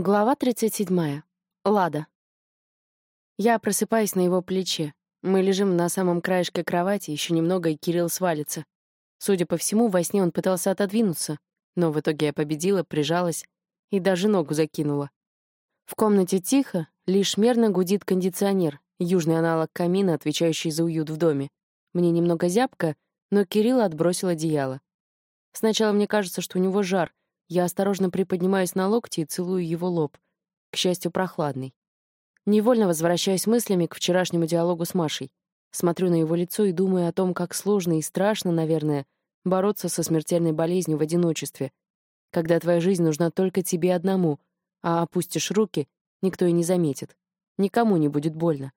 Глава 37. Лада. Я просыпаюсь на его плече. Мы лежим на самом краешке кровати, еще немного, и Кирилл свалится. Судя по всему, во сне он пытался отодвинуться, но в итоге я победила, прижалась и даже ногу закинула. В комнате тихо, лишь мерно гудит кондиционер, южный аналог камина, отвечающий за уют в доме. Мне немного зябко, но Кирилл отбросил одеяло. Сначала мне кажется, что у него жар, я осторожно приподнимаюсь на локти и целую его лоб. К счастью, прохладный. Невольно возвращаюсь мыслями к вчерашнему диалогу с Машей. Смотрю на его лицо и думаю о том, как сложно и страшно, наверное, бороться со смертельной болезнью в одиночестве, когда твоя жизнь нужна только тебе одному, а опустишь руки, никто и не заметит. Никому не будет больно.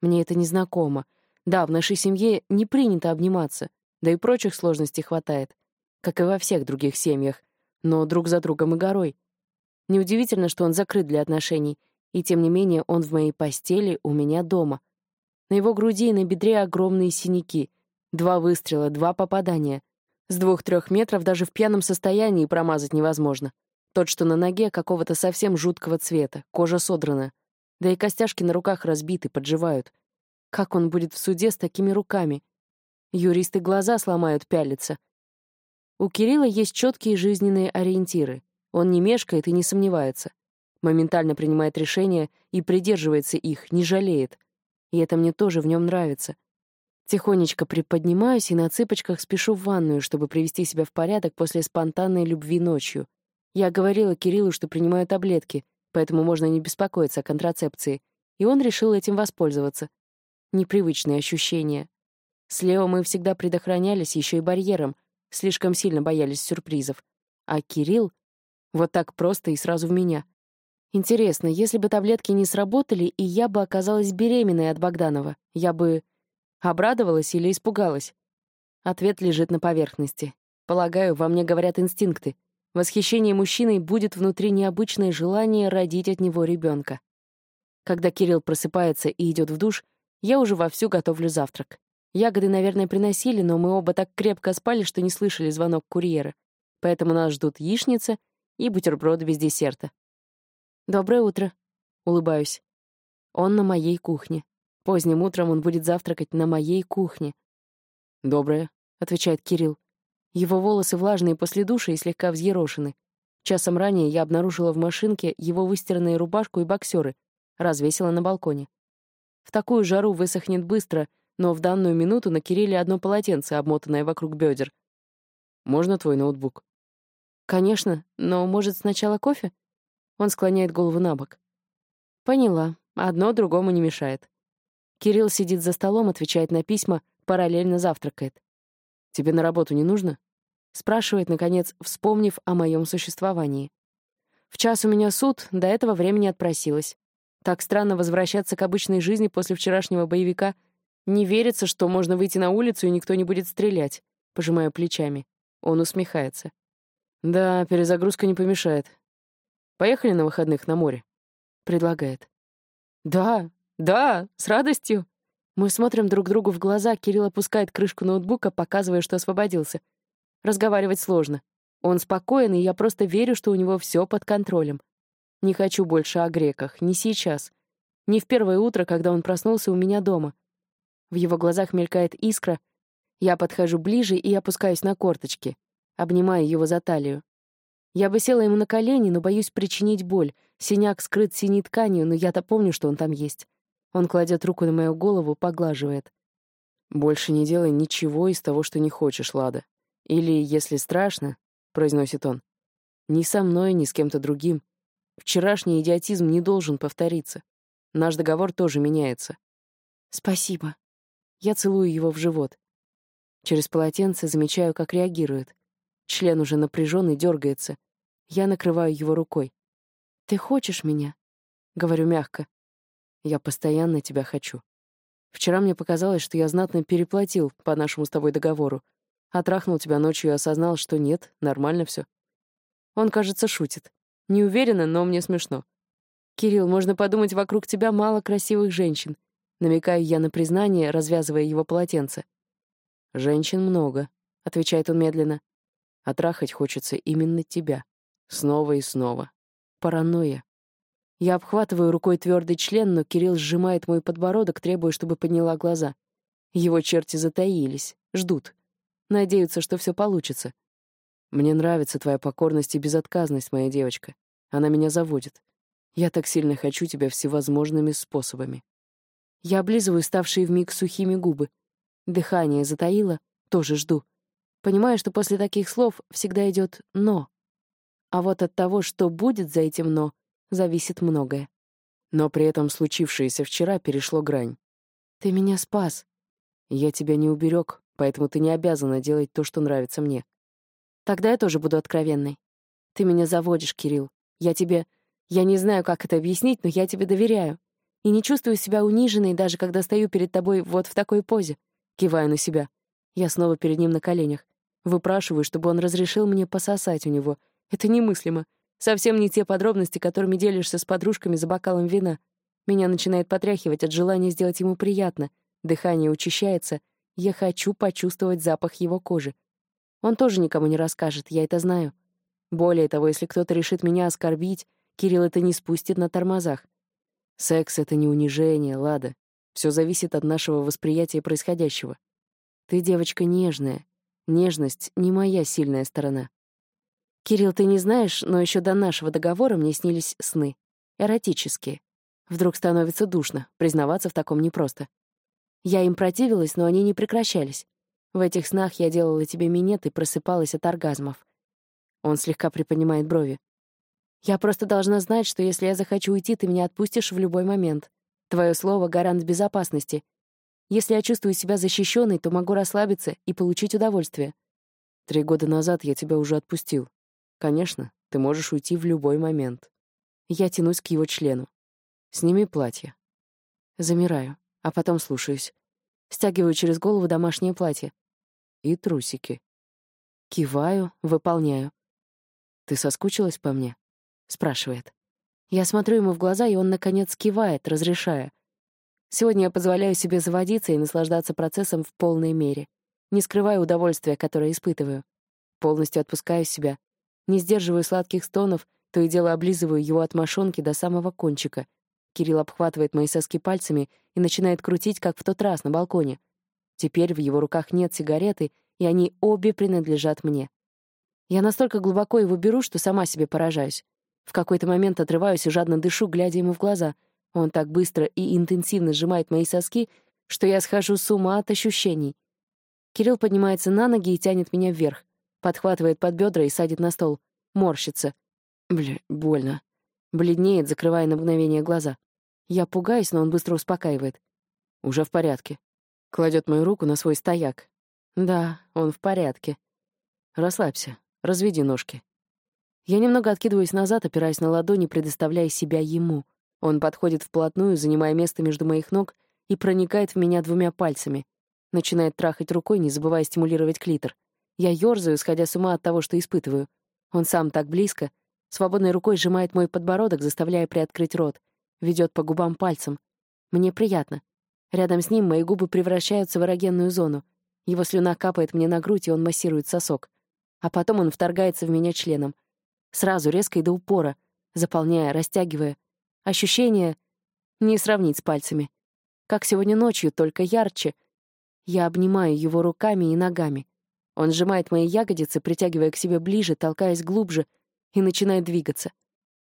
Мне это незнакомо. Да, в нашей семье не принято обниматься, да и прочих сложностей хватает, как и во всех других семьях, но друг за другом и горой. Неудивительно, что он закрыт для отношений, и тем не менее он в моей постели у меня дома. На его груди и на бедре огромные синяки. Два выстрела, два попадания. С двух-трех метров даже в пьяном состоянии промазать невозможно. Тот, что на ноге, какого-то совсем жуткого цвета, кожа содрана. Да и костяшки на руках разбиты, подживают. Как он будет в суде с такими руками? Юристы глаза сломают, пялиться. У Кирилла есть четкие жизненные ориентиры. Он не мешкает и не сомневается. Моментально принимает решения и придерживается их, не жалеет. И это мне тоже в нем нравится. Тихонечко приподнимаюсь и на цыпочках спешу в ванную, чтобы привести себя в порядок после спонтанной любви ночью. Я говорила Кириллу, что принимаю таблетки, поэтому можно не беспокоиться о контрацепции, и он решил этим воспользоваться. Непривычные ощущения. С Лео мы всегда предохранялись еще и барьером — слишком сильно боялись сюрпризов. А Кирилл вот так просто и сразу в меня. Интересно, если бы таблетки не сработали, и я бы оказалась беременной от Богданова, я бы обрадовалась или испугалась? Ответ лежит на поверхности. Полагаю, во мне говорят инстинкты. Восхищение мужчиной будет внутри необычное желание родить от него ребенка. Когда Кирилл просыпается и идет в душ, я уже вовсю готовлю завтрак. Ягоды, наверное, приносили, но мы оба так крепко спали, что не слышали звонок курьера. Поэтому нас ждут яичница и бутерброды без десерта. «Доброе утро», — улыбаюсь. Он на моей кухне. Поздним утром он будет завтракать на моей кухне. «Доброе», — отвечает Кирилл. Его волосы влажные после душа и слегка взъерошены. Часом ранее я обнаружила в машинке его выстиранные рубашку и боксеры, развесила на балконе. В такую жару высохнет быстро — но в данную минуту на Кирилле одно полотенце, обмотанное вокруг бедер. «Можно твой ноутбук?» «Конечно, но, может, сначала кофе?» Он склоняет голову на бок. «Поняла. Одно другому не мешает». Кирилл сидит за столом, отвечает на письма, параллельно завтракает. «Тебе на работу не нужно?» Спрашивает, наконец, вспомнив о моем существовании. В час у меня суд, до этого времени отпросилась. Так странно возвращаться к обычной жизни после вчерашнего боевика — не верится, что можно выйти на улицу, и никто не будет стрелять. Пожимаю плечами. Он усмехается. Да, перезагрузка не помешает. Поехали на выходных на море. Предлагает. Да, да, с радостью. Мы смотрим друг другу в глаза, Кирилл опускает крышку ноутбука, показывая, что освободился. Разговаривать сложно. Он спокоен, и я просто верю, что у него все под контролем. Не хочу больше о греках, не сейчас. Не в первое утро, когда он проснулся у меня дома. В его глазах мелькает искра. Я подхожу ближе и опускаюсь на корточки. Обнимаю его за талию. Я бы села ему на колени, но боюсь причинить боль. Синяк скрыт синей тканью, но я-то помню, что он там есть. Он кладет руку на мою голову, поглаживает. «Больше не делай ничего из того, что не хочешь, Лада. Или, если страшно, — произносит он, — ни со мной, ни с кем-то другим. Вчерашний идиотизм не должен повториться. Наш договор тоже меняется». «Спасибо», я целую его в живот. Через полотенце замечаю, как реагирует. Член уже напряжен и дергается. Я накрываю его рукой. «Ты хочешь меня?» — говорю мягко. «Я постоянно тебя хочу. Вчера мне показалось, что я знатно переплатил по нашему с тобой договору. Отрахнул тебя ночью и осознал, что нет, нормально все. Он, кажется, шутит. Не уверена, но мне смешно. «Кирилл, можно подумать, вокруг тебя мало красивых женщин. Намекаю я на признание, развязывая его полотенце. «Женщин много», — отвечает он медленно. «А трахать хочется именно тебя. Снова и снова. Паранойя. Я обхватываю рукой твердый член, но Кирилл сжимает мой подбородок, требуя, чтобы подняла глаза. Его черти затаились, ждут. Надеются, что все получится. Мне нравится твоя покорность и безотказность, моя девочка. Она меня заводит. Я так сильно хочу тебя всевозможными способами. Я облизываю ставшие вмиг сухими губы. Дыхание затаило, тоже жду. Понимаю, что после таких слов всегда идет «но». А вот от того, что будет за этим «но», зависит многое. Но при этом случившееся вчера перешло грань. «Ты меня спас». «Я тебя не уберег, поэтому ты не обязана делать то, что нравится мне». «Тогда я тоже буду откровенной. Ты меня заводишь, Кирилл. Я тебе... Я не знаю, как это объяснить, но я тебе доверяю. И не чувствую себя униженной, даже когда стою перед тобой вот в такой позе. Киваю на себя. Я снова перед ним на коленях. Выпрашиваю, чтобы он разрешил мне пососать у него. Это немыслимо. Совсем не те подробности, которыми делишься с подружками за бокалом вина. Меня начинает потряхивать от желания сделать ему приятно. Дыхание учащается. Я хочу почувствовать запах его кожи. Он тоже никому не расскажет, я это знаю. Более того, если кто-то решит меня оскорбить, Кирилл это не спустит на тормозах. Секс — это не унижение, Лада. Все зависит от нашего восприятия происходящего. Ты девочка нежная. Нежность — не моя сильная сторона. Кирилл, ты не знаешь, но еще до нашего договора мне снились сны. Эротические. Вдруг становится душно, признаваться в таком непросто. Я им противилась, но они не прекращались. В этих снах я делала тебе минет и просыпалась от оргазмов. Он слегка приподнимает брови. Я просто должна знать, что если я захочу уйти, ты меня отпустишь в любой момент. Твое слово — гарант безопасности. Если я чувствую себя защищенной, то могу расслабиться и получить удовольствие. Три года назад я тебя уже отпустил. Конечно, ты можешь уйти в любой момент. Я тянусь к его члену. Сними платье. Замираю, а потом слушаюсь. Стягиваю через голову домашнее платье. И трусики. Киваю, выполняю. «Ты соскучилась по мне?» — спрашивает. Я смотрю ему в глаза, и он, наконец, кивает, разрешая. Сегодня я позволяю себе заводиться и наслаждаться процессом в полной мере. Не скрываю удовольствия, которое испытываю. Полностью отпускаю себя, не сдерживаю сладких стонов, то и дело облизываю его от мошонки до самого кончика. Кирилл обхватывает мои соски пальцами и начинает крутить, как в тот раз на балконе. Теперь в его руках нет сигареты, и они обе принадлежат мне. Я настолько глубоко его беру, что сама себе поражаюсь. В какой-то момент отрываюсь и жадно дышу, глядя ему в глаза. Он так быстро и интенсивно сжимает мои соски, что я схожу с ума от ощущений. Кирилл поднимается на ноги и тянет меня вверх подхватывает под бедра и садит на стол. Морщится. Бля, больно. Бледнеет, закрывая на мгновение глаза. Я пугаюсь, но он быстро успокаивает. Уже в порядке. Кладет мою руку на свой стояк. Да, он в порядке. Расслабься, разведи ножки. Я немного откидываюсь назад, опираясь на ладони, предоставляя себя ему. Он подходит вплотную, занимая место между моих ног, и проникает в меня двумя пальцами. Начинает трахать рукой, не забывая стимулировать клитор. Я ёрзаю, сходя с ума от того, что испытываю. Он сам так близко. Свободной рукой сжимает мой подбородок, заставляя приоткрыть рот. Ведет по губам пальцем. Мне приятно. Рядом с ним мои губы превращаются в эрогенную зону. Его слюна капает мне на грудь, и он массирует сосок. А потом он вторгается в меня членом. Сразу, резко и до упора, заполняя, растягивая. Ощущение не сравнить с пальцами. Как сегодня ночью, только ярче. Я обнимаю его руками и ногами. Он сжимает мои ягодицы, притягивая к себе ближе, толкаясь глубже, и начинает двигаться.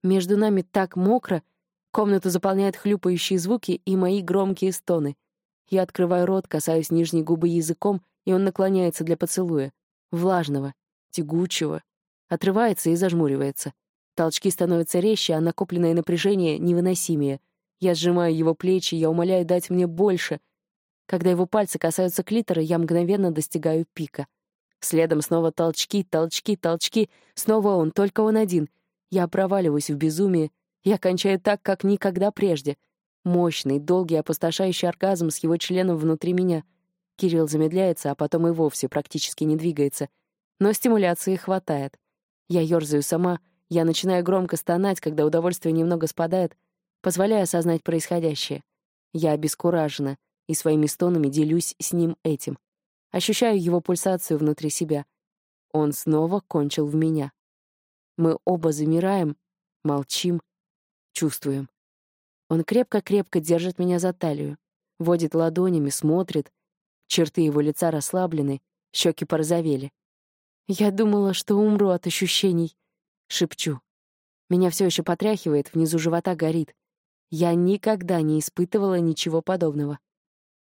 Между нами так мокро, комнату заполняют хлюпающие звуки и мои громкие стоны. Я открываю рот, касаюсь нижней губы языком, и он наклоняется для поцелуя. Влажного, тягучего. Отрывается и зажмуривается. Толчки становятся резче, а накопленное напряжение невыносимее. Я сжимаю его плечи, я умоляю дать мне больше. Когда его пальцы касаются клитора, я мгновенно достигаю пика. Следом снова толчки, толчки, толчки. Снова он, только он один. Я проваливаюсь в безумие. Я кончаю так, как никогда прежде. Мощный, долгий, опустошающий оргазм с его членом внутри меня. Кирилл замедляется, а потом и вовсе практически не двигается. Но стимуляции хватает. Я ёрзаю сама, я начинаю громко стонать, когда удовольствие немного спадает, позволяя осознать происходящее. Я обескуражена и своими стонами делюсь с ним этим. Ощущаю его пульсацию внутри себя. Он снова кончил в меня. Мы оба замираем, Молчим, чувствуем. Он крепко-крепко держит меня за талию, водит ладонями, смотрит. Черты его лица расслаблены, щеки порозовели. «Я думала, что умру от ощущений», — шепчу. Меня все еще потряхивает, внизу живота горит. Я никогда не испытывала ничего подобного.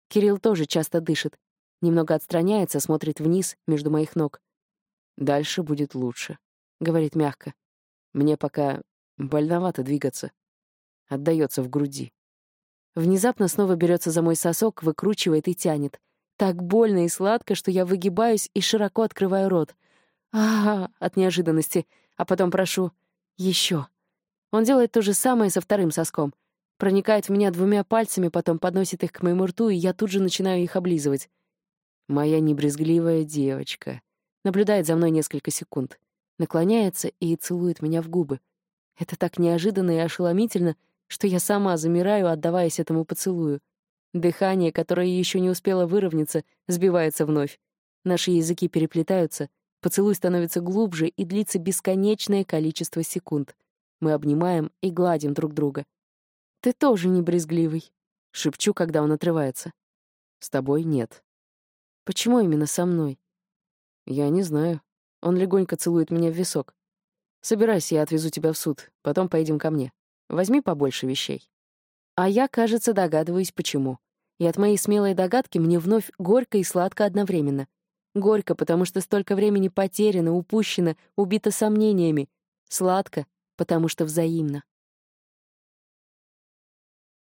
Кирилл тоже часто дышит. Немного отстраняется, смотрит вниз, между моих ног. «Дальше будет лучше», — говорит мягко. «Мне пока больновато двигаться». Отдается в груди. Внезапно снова берется за мой сосок, выкручивает и тянет. Так больно и сладко, что я выгибаюсь и широко открываю рот. А, -а, -а от неожиданности. А потом прошу еще. Он делает то же самое со вторым соском. Проникает в меня двумя пальцами, потом подносит их к моему рту, и я тут же начинаю их облизывать. Моя небрезгливая девочка. Наблюдает за мной несколько секунд. Наклоняется и целует меня в губы. Это так неожиданно и ошеломительно, что я сама замираю, отдаваясь этому поцелую. Дыхание, которое еще не успело выровняться, сбивается вновь. Наши языки переплетаются, поцелуй становится глубже и длится бесконечное количество секунд. Мы обнимаем и гладим друг друга. «Ты тоже не брезгливый», — шепчу, когда он отрывается. «С тобой нет». «Почему именно со мной?» «Я не знаю». Он легонько целует меня в висок. «Собирайся, я отвезу тебя в суд, потом поедем ко мне. Возьми побольше вещей». А я, кажется, догадываюсь, почему. И от моей смелой догадки мне вновь горько и сладко одновременно. Горько, потому что столько времени потеряно, упущено, убито сомнениями. Сладко, потому что взаимно.